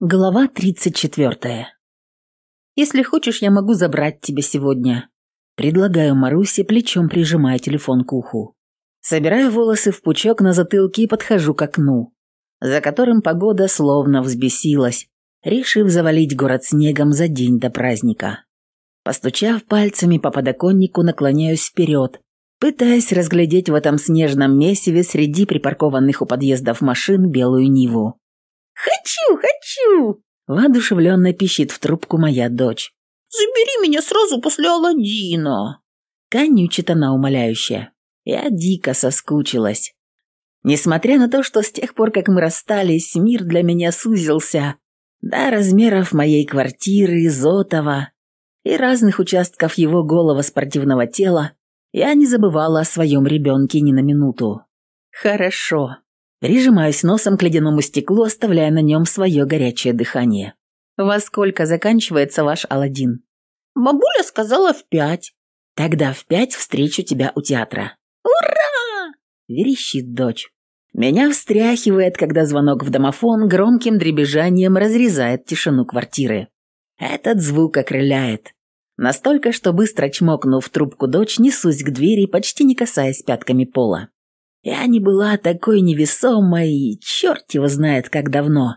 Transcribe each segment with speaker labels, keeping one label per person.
Speaker 1: Глава 34. «Если хочешь, я могу забрать тебя сегодня». Предлагаю Марусе, плечом прижимая телефон к уху. Собираю волосы в пучок на затылке и подхожу к окну, за которым погода словно взбесилась, решив завалить город снегом за день до праздника. Постучав пальцами по подоконнику, наклоняюсь вперед, пытаясь разглядеть в этом снежном месиве среди припаркованных у подъездов машин белую Ниву.
Speaker 2: «Хочу, хочу!»
Speaker 1: – воодушевленно пищит в трубку моя дочь.
Speaker 2: «Забери меня сразу после Аладдина!»
Speaker 1: Конючит она умоляюще. Я дико соскучилась. Несмотря на то, что с тех пор, как мы расстались, мир для меня сузился до размеров моей квартиры, Зотова и разных участков его голого спортивного тела, я не забывала о своем ребенке ни на минуту. Хорошо. Прижимаюсь носом к ледяному стеклу, оставляя на нем свое горячее дыхание. «Во сколько заканчивается ваш Аладдин?»
Speaker 2: «Бабуля сказала в пять».
Speaker 1: «Тогда в пять встречу тебя у театра».
Speaker 2: «Ура!»
Speaker 1: – верещит дочь. Меня встряхивает, когда звонок в домофон громким дребезжанием разрезает тишину квартиры. Этот звук окрыляет. Настолько, что быстро чмокнув трубку дочь, несусь к двери, почти не касаясь пятками пола. Я не была такой невесомой, черт его знает как давно.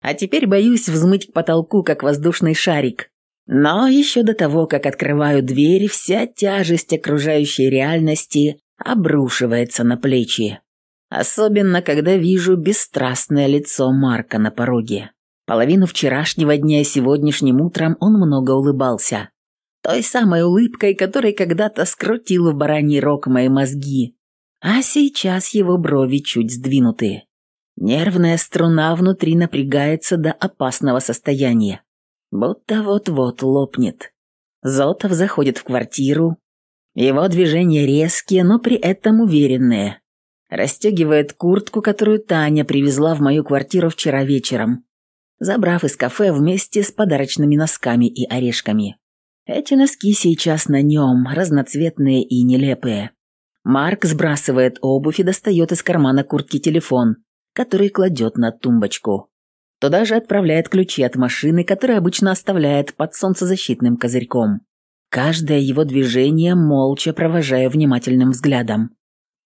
Speaker 1: А теперь боюсь взмыть к потолку, как воздушный шарик. Но еще до того, как открываю дверь, вся тяжесть окружающей реальности обрушивается на плечи. Особенно, когда вижу бесстрастное лицо Марка на пороге. Половину вчерашнего дня и сегодняшним утром он много улыбался. Той самой улыбкой, которой когда-то скрутил в бараний рог мои мозги, а сейчас его брови чуть сдвинуты. Нервная струна внутри напрягается до опасного состояния, будто вот-вот лопнет. Зотов заходит в квартиру. Его движения резкие, но при этом уверенные. Расстегивает куртку, которую Таня привезла в мою квартиру вчера вечером, забрав из кафе вместе с подарочными носками и орешками. Эти носки сейчас на нем, разноцветные и нелепые. Марк сбрасывает обувь и достает из кармана куртки телефон, который кладет на тумбочку. Туда же отправляет ключи от машины, которые обычно оставляет под солнцезащитным козырьком. Каждое его движение молча провожая внимательным взглядом.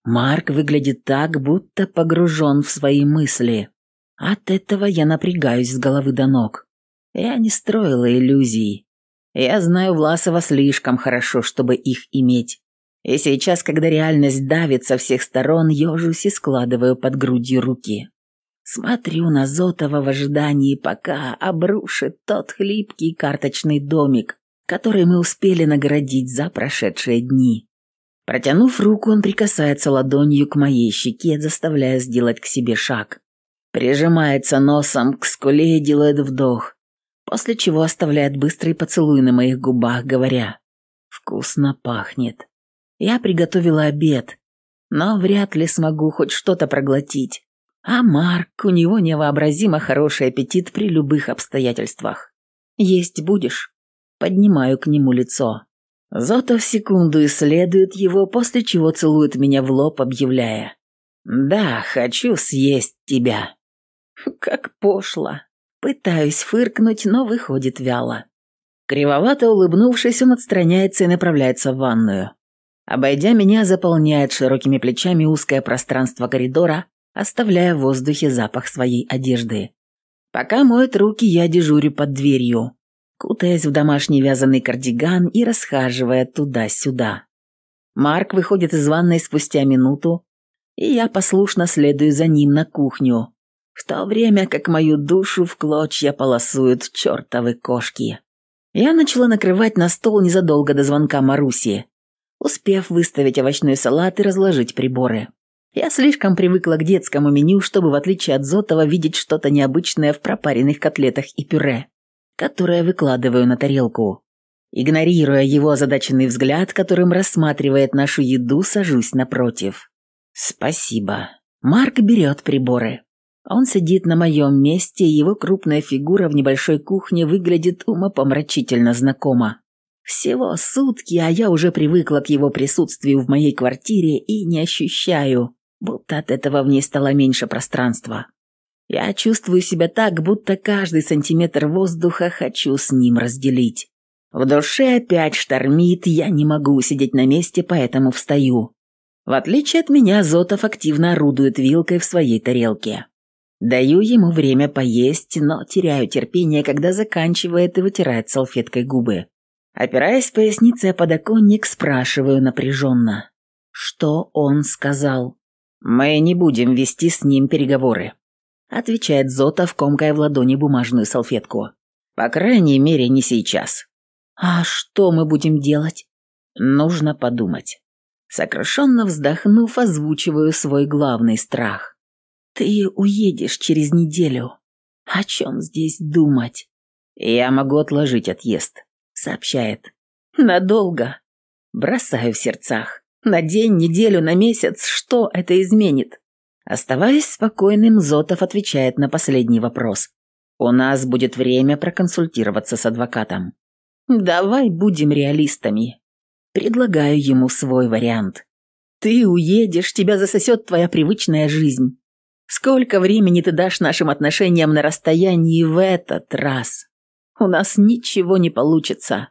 Speaker 1: Марк выглядит так, будто погружен в свои мысли. От этого я напрягаюсь с головы до ног. Я не строила иллюзий. Я знаю Власова слишком хорошо, чтобы их иметь. И сейчас, когда реальность давит со всех сторон, ежусь и складываю под грудью руки. Смотрю на Зотова в ожидании, пока обрушит тот хлипкий карточный домик, который мы успели наградить за прошедшие дни. Протянув руку, он прикасается ладонью к моей щеке, заставляя сделать к себе шаг. Прижимается носом к скуле и делает вдох, после чего оставляет быстрый поцелуй на моих губах, говоря «Вкусно пахнет». Я приготовила обед, но вряд ли смогу хоть что-то проглотить. А Марк, у него невообразимо хороший аппетит при любых обстоятельствах. «Есть будешь?» Поднимаю к нему лицо. Зотов секунду исследует его, после чего целует меня в лоб, объявляя. «Да, хочу съесть тебя». Как пошло. Пытаюсь фыркнуть, но выходит вяло. Кривовато улыбнувшись, он отстраняется и направляется в ванную. Обойдя меня, заполняет широкими плечами узкое пространство коридора, оставляя в воздухе запах своей одежды. Пока моет руки, я дежурю под дверью, кутаясь в домашний вязаный кардиган и расхаживая туда-сюда. Марк выходит из ванной спустя минуту, и я послушно следую за ним на кухню, в то время как мою душу в клочья полосуют чертовы кошки. Я начала накрывать на стол незадолго до звонка Маруси, успев выставить овощной салат и разложить приборы. Я слишком привыкла к детскому меню, чтобы, в отличие от Зотова, видеть что-то необычное в пропаренных котлетах и пюре, которое выкладываю на тарелку. Игнорируя его озадаченный взгляд, которым рассматривает нашу еду, сажусь напротив. «Спасибо». Марк берет приборы. Он сидит на моем месте, и его крупная фигура в небольшой кухне выглядит умопомрачительно знакомо. Всего сутки, а я уже привыкла к его присутствию в моей квартире и не ощущаю, будто от этого в ней стало меньше пространства. Я чувствую себя так, будто каждый сантиметр воздуха хочу с ним разделить. В душе опять штормит, я не могу сидеть на месте, поэтому встаю. В отличие от меня, Зотов активно орудует вилкой в своей тарелке. Даю ему время поесть, но теряю терпение, когда заканчивает и вытирает салфеткой губы. Опираясь поясницей о подоконник, спрашиваю напряженно. Что он сказал? «Мы не будем вести с ним переговоры», — отвечает Зотов, комкая в ладони бумажную салфетку. «По крайней мере, не сейчас». «А что мы будем делать?» «Нужно подумать». Сокрушенно вздохнув, озвучиваю свой главный страх. «Ты уедешь через неделю. О чем здесь думать?» «Я могу отложить отъезд», — сообщает. «Надолго?» Бросаю в сердцах. На день, неделю, на месяц, что это изменит? Оставаясь спокойным, Зотов отвечает на последний вопрос. У нас будет время проконсультироваться с адвокатом. Давай будем реалистами. Предлагаю ему свой вариант. Ты уедешь, тебя засосет твоя привычная жизнь. Сколько времени ты дашь нашим отношениям на расстоянии в этот раз? У нас ничего не получится.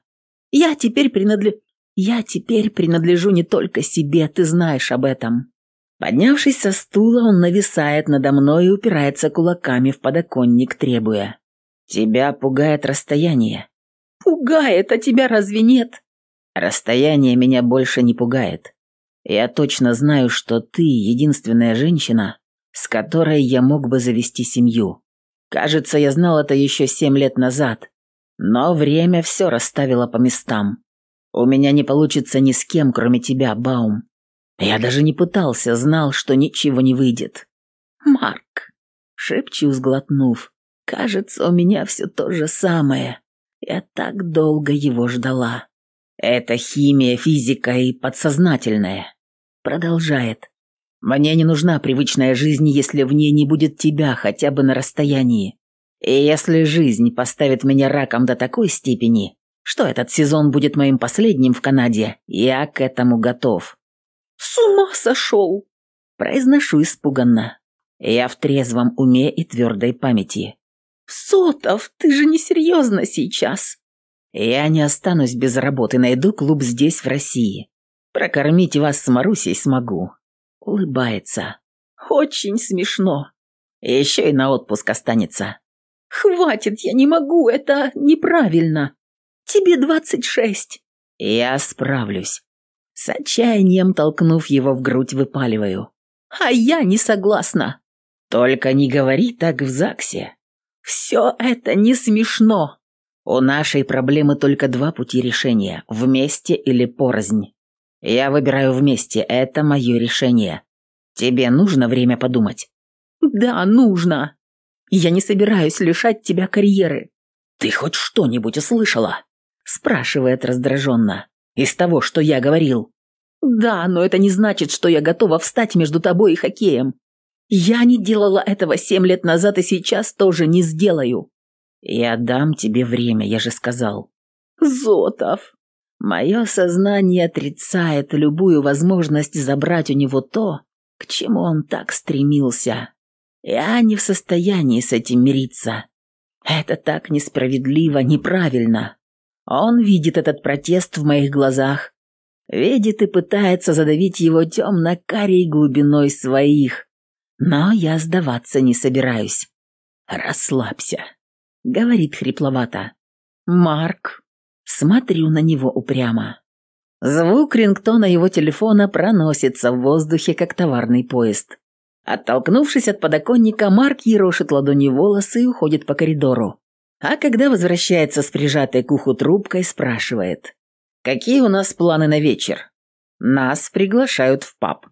Speaker 1: Я теперь принадлежу... Я теперь принадлежу не только себе, ты знаешь об этом. Поднявшись со стула, он нависает надо мной и упирается кулаками в подоконник, требуя. «Тебя пугает расстояние». «Пугает, а тебя разве нет?» Расстояние меня больше не пугает. Я точно знаю, что ты единственная женщина, с которой я мог бы завести семью. Кажется, я знал это еще семь лет назад, но время все расставило по местам. У меня не получится ни с кем, кроме тебя, Баум. Я даже не пытался, знал, что ничего не выйдет. Марк, шепчу, сглотнув, кажется, у меня все то же самое. Я так долго его ждала. Это химия, физика и подсознательное. Продолжает. Мне не нужна привычная жизнь, если в ней не будет тебя хотя бы на расстоянии. И если жизнь поставит меня раком до такой степени, что этот сезон будет моим последним в Канаде, я к этому готов. С ума сошел! Произношу испуганно. Я в трезвом уме и твердой памяти. Сотов, ты же не серьезно сейчас. Я не останусь без работы, найду клуб здесь, в России. Прокормить вас с Марусей смогу. Улыбается. Очень смешно. Еще и на отпуск останется. Хватит, я не могу, это неправильно. Тебе двадцать шесть. Я справлюсь. С отчаянием толкнув его в грудь, выпаливаю. А я не согласна. Только не говори так в ЗАГСе. Все это не смешно. У нашей проблемы только два пути решения – вместе или порознь. Я выбираю вместе, это мое решение. Тебе нужно время подумать? Да, нужно. Я не собираюсь лишать тебя карьеры. Ты хоть что-нибудь услышала? Спрашивает раздраженно. Из того, что я говорил. Да, но это не значит, что я готова встать между тобой и хоккеем. Я не делала этого семь лет назад и сейчас тоже не сделаю. «Я дам тебе время, я же сказал». «Зотов!» Мое сознание отрицает любую возможность забрать у него то, к чему он так стремился. Я не в состоянии с этим мириться. Это так несправедливо, неправильно. Он видит этот протест в моих глазах, видит и пытается задавить его темно-карей глубиной своих. Но я сдаваться не собираюсь. Расслабься говорит хрипловато. «Марк». Смотрю на него упрямо. Звук рингтона его телефона проносится в воздухе, как товарный поезд. Оттолкнувшись от подоконника, Марк ерошит ладонью волосы и уходит по коридору. А когда возвращается с прижатой к уху трубкой, спрашивает. «Какие у нас планы на вечер?» «Нас приглашают в паб».